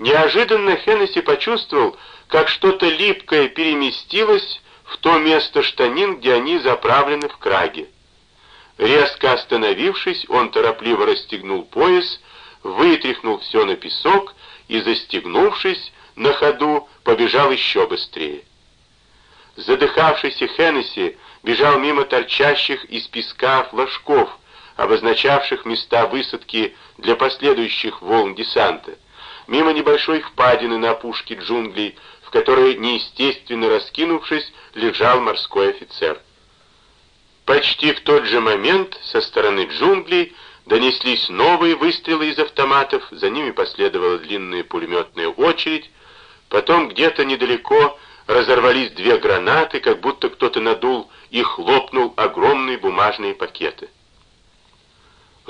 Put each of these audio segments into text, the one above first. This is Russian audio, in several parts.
Неожиданно Хеннесси почувствовал, как что-то липкое переместилось в то место штанин, где они заправлены в краге. Резко остановившись, он торопливо расстегнул пояс, вытряхнул все на песок и, застегнувшись, на ходу побежал еще быстрее. Задыхавшийся Хеннесси бежал мимо торчащих из песка флажков, обозначавших места высадки для последующих волн десанта, мимо небольшой впадины на опушке джунглей, в которой, неестественно раскинувшись, лежал морской офицер. Почти в тот же момент со стороны джунглей донеслись новые выстрелы из автоматов, за ними последовала длинная пулеметная очередь, потом где-то недалеко разорвались две гранаты, как будто кто-то надул и хлопнул огромные бумажные пакеты.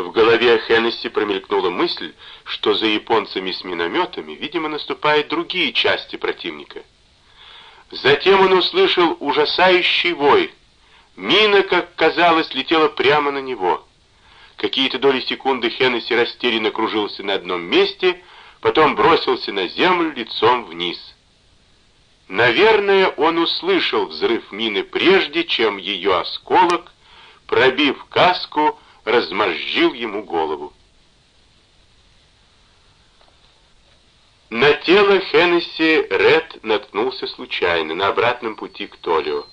В голове Хеннесси промелькнула мысль, что за японцами с минометами, видимо, наступают другие части противника. Затем он услышал ужасающий вой. Мина, как казалось, летела прямо на него. Какие-то доли секунды Хеннесси растерянно кружился на одном месте, потом бросился на землю лицом вниз. Наверное, он услышал взрыв мины прежде, чем ее осколок, пробив каску, размозжил ему голову. На тело Хеннесси Ред наткнулся случайно, на обратном пути к Толио.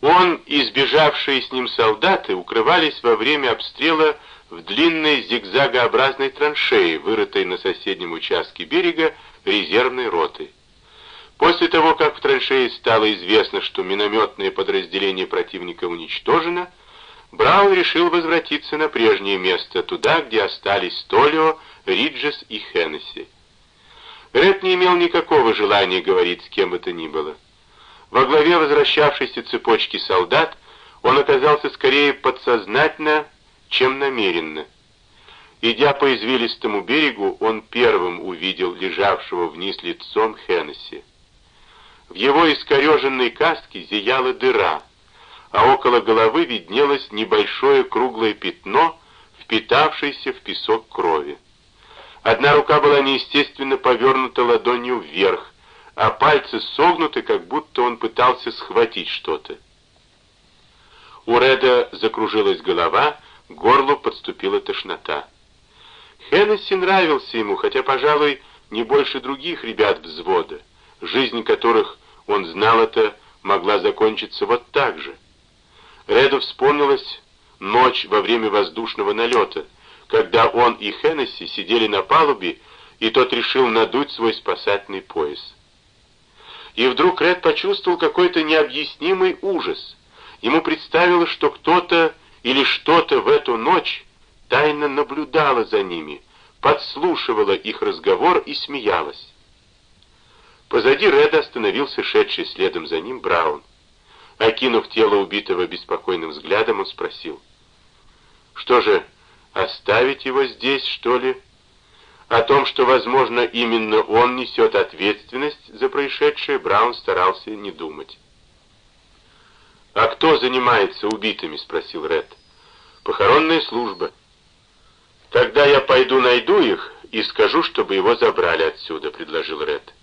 Он и сбежавшие с ним солдаты укрывались во время обстрела в длинной зигзагообразной траншеи, вырытой на соседнем участке берега резервной роты. После того, как в траншее стало известно, что минометное подразделение противника уничтожено, Браун решил возвратиться на прежнее место, туда, где остались Толио, Риджес и Хеннесси. Ред не имел никакого желания говорить с кем бы то ни было. Во главе возвращавшейся цепочки солдат он оказался скорее подсознательно, чем намеренно. Идя по извилистому берегу, он первым увидел лежавшего вниз лицом Хеннесси. В его искореженной каске зияла дыра — а около головы виднелось небольшое круглое пятно, впитавшееся в песок крови. Одна рука была неестественно повернута ладонью вверх, а пальцы согнуты, как будто он пытался схватить что-то. У Реда закружилась голова, к горлу подступила тошнота. Хеннесси нравился ему, хотя, пожалуй, не больше других ребят взвода, жизнь которых, он знал это, могла закончиться вот так же. Реду вспомнилась ночь во время воздушного налета, когда он и Хеннесси сидели на палубе, и тот решил надуть свой спасательный пояс. И вдруг Ред почувствовал какой-то необъяснимый ужас. Ему представилось, что кто-то или что-то в эту ночь тайно наблюдало за ними, подслушивало их разговор и смеялось. Позади Реда остановился шедший следом за ним Браун. Окинув тело убитого беспокойным взглядом, он спросил. «Что же, оставить его здесь, что ли?» О том, что, возможно, именно он несет ответственность за происшедшее, Браун старался не думать. «А кто занимается убитыми?» — спросил Ред. «Похоронная служба». «Тогда я пойду найду их и скажу, чтобы его забрали отсюда», — предложил Ред.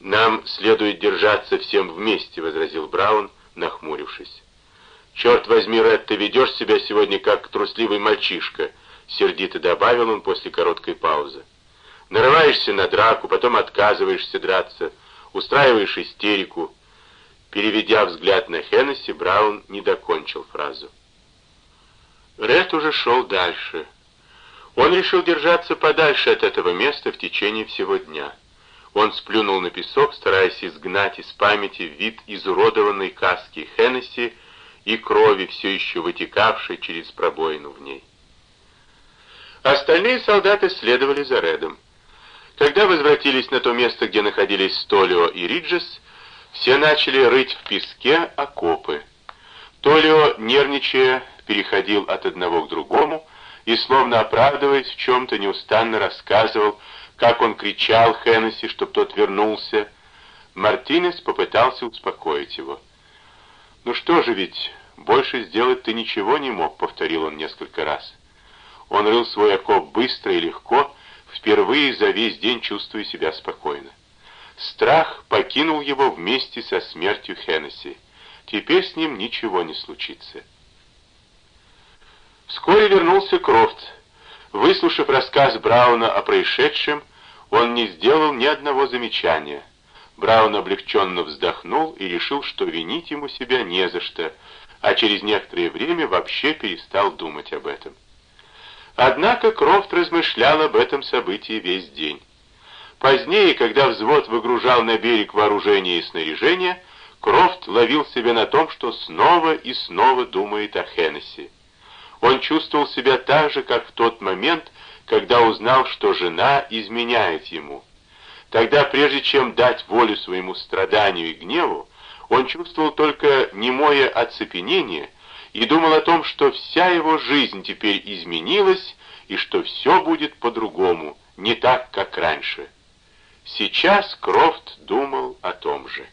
«Нам следует держаться всем вместе», — возразил Браун, нахмурившись. «Черт возьми, Ред, ты ведешь себя сегодня как трусливый мальчишка», — сердито добавил он после короткой паузы. «Нарываешься на драку, потом отказываешься драться, устраиваешь истерику». Переведя взгляд на Хеннесси, Браун не докончил фразу. Ред уже шел дальше. Он решил держаться подальше от этого места в течение всего дня. Он сплюнул на песок, стараясь изгнать из памяти вид изуродованной каски Хеннесси и крови, все еще вытекавшей через пробоину в ней. Остальные солдаты следовали за Редом. Когда возвратились на то место, где находились Толио и Риджес, все начали рыть в песке окопы. Толио, нервничая, переходил от одного к другому и, словно оправдываясь в чем-то, неустанно рассказывал, как он кричал Хеннесси, чтоб тот вернулся. Мартинес попытался успокоить его. «Ну что же ведь, больше сделать ты ничего не мог», — повторил он несколько раз. Он рыл свой окоп быстро и легко, впервые за весь день чувствуя себя спокойно. Страх покинул его вместе со смертью Хеннесси. Теперь с ним ничего не случится. Вскоре вернулся Крофт. Выслушав рассказ Брауна о происшедшем, он не сделал ни одного замечания. Браун облегченно вздохнул и решил, что винить ему себя не за что, а через некоторое время вообще перестал думать об этом. Однако Крофт размышлял об этом событии весь день. Позднее, когда взвод выгружал на берег вооружение и снаряжение, Крофт ловил себя на том, что снова и снова думает о Хеннесси. Он чувствовал себя так же, как в тот момент, когда узнал, что жена изменяет ему. Тогда, прежде чем дать волю своему страданию и гневу, он чувствовал только немое оцепенение и думал о том, что вся его жизнь теперь изменилась и что все будет по-другому, не так, как раньше. Сейчас Крофт думал о том же.